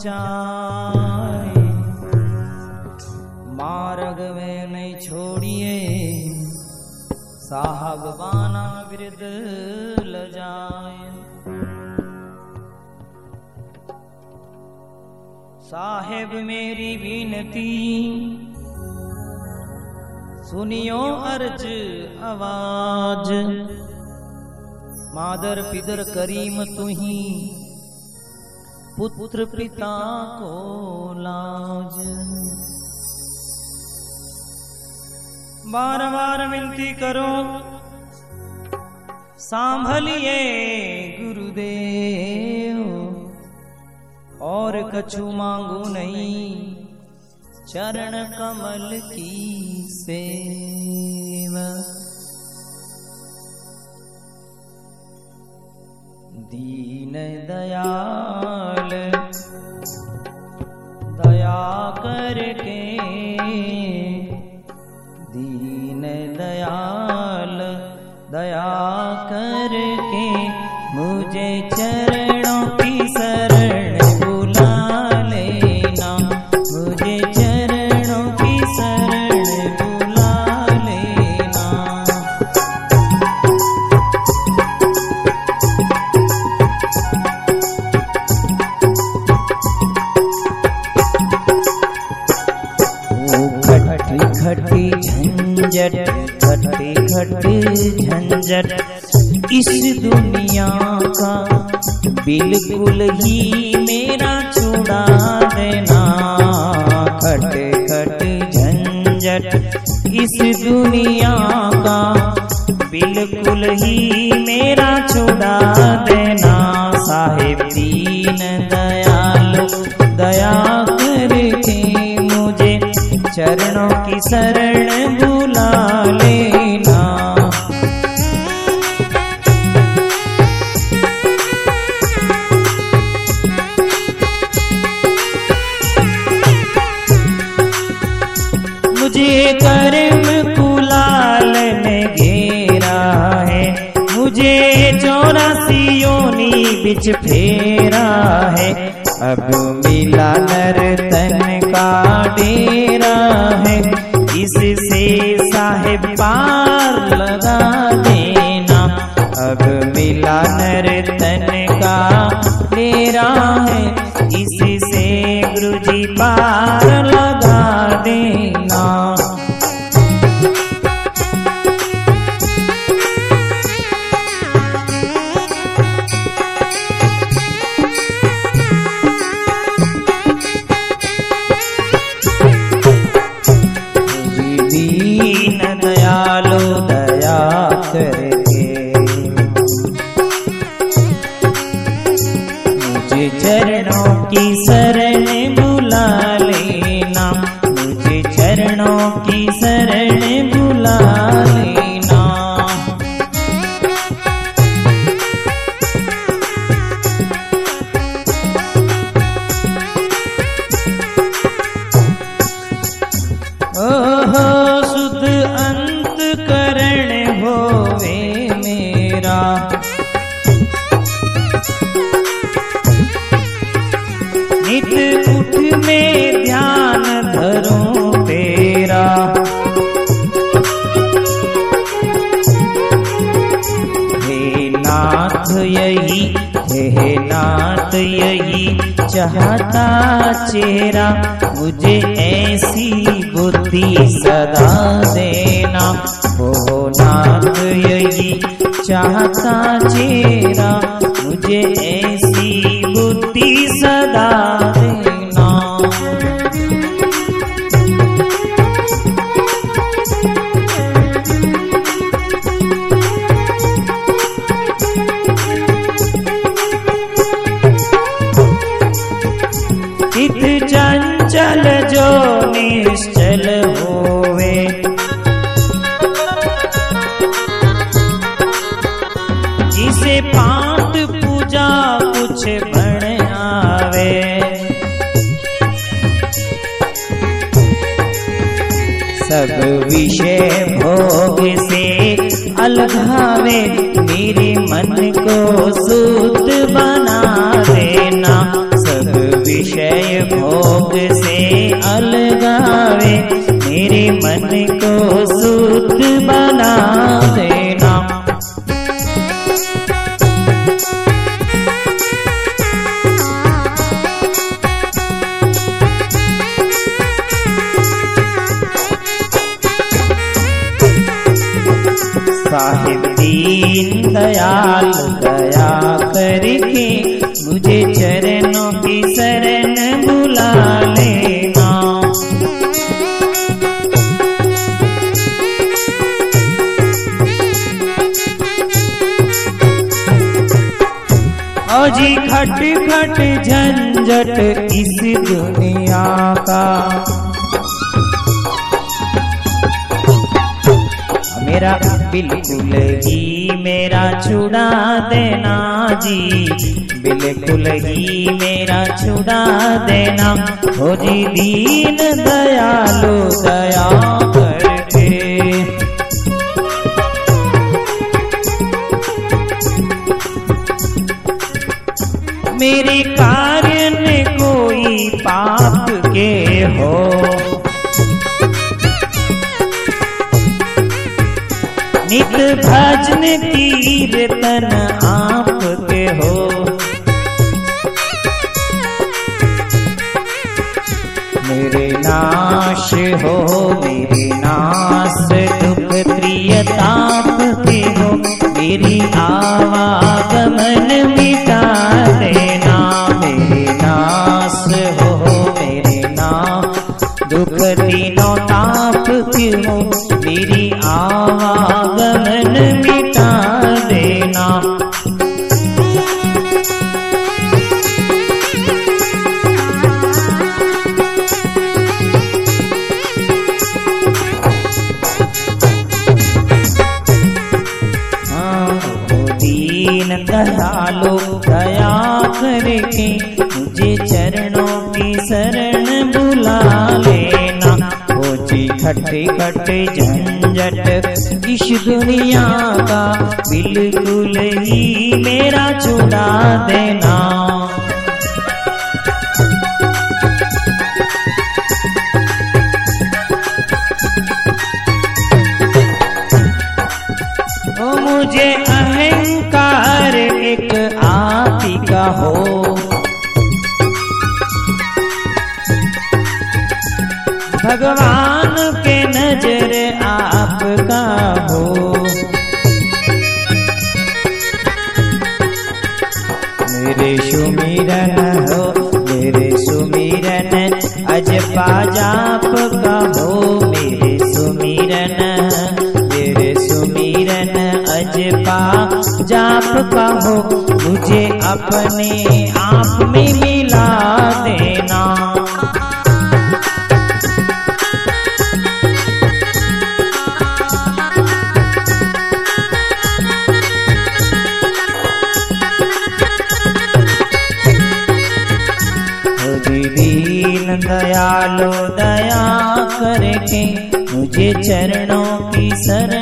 जाए। मार्ग में नहीं छोड़िए। साहब बाना वृद्ध ल जाए। साहेब मेरी विनती, सुनियो अर्ज़ आवाज़। मादर पिदर करीम तुही पुत्र पिता को लाज। बार बार विनती करो, सांभलिए गुरुदेव। और कछु मांगू नहीं, चरण कमल की सेवा। दीन दयाल दयाल दया करके झंझट इस दुनिया का बिल्कुल ही मेरा छुड़ा देना। खट खट झंझट इस दुनिया का बिल्कुल ही मेरा छुड़ा देना। बिच फेरा है। अब मिला नर तन का डेरा है। इससे साहेब पार लगा देना। अब मिला नर तन का डेरा है। इससे गुरुजी पार लगा दीन। शरण बुला लेना ओहो शुद्ध अंत करण होवे मेरा। नित उठ में नाथ यही, हे नाथ यही, चाहता चेहरा मुझे ऐसी बुद्धि सदा देना। हो नाथ यही, चाहता चेहरा मुझे ऐसी सब विषय भोग से अलगावे मेरे मन को सूत बना देना। सब विषय भोग से अलगावे मेरे मन को सूत बना देना साहिब दीन, दयाल दया करके मुझे चरणों की शरण बुला लेना। जी खट खट झंझट इस दुनिया का। मेरा बिल्कुल ही मेरा छुड़ा देना जी। बिल्कुल ही मेरा छुड़ा देना। हो जी दीन दयालु दया करके। मेरे कार्य ने कोई पाप के हो। नित भजन कीर्तन आपके हो। मेरे नाश हो, मेरे नाश, दुख प्रियताप के हो। मेरी आवागमन शरण बुला लेना। जी खट्टे खट्टे झंझट इस दुनिया का बिल्कुल ही मेरा छुड़ा देना। मुझे अहंकार एक आती का हो भगवान के नज़र आपका हो। मेरे सुमिरन हो, मेरे सुमिरन, अज पाजाप का हो। मेरे सुमिरन मेरे सुमिरन अजपा जाप कहो मुझे अपने आप में मिला दीन। दयालो दया करके मुझे चरणों की शरण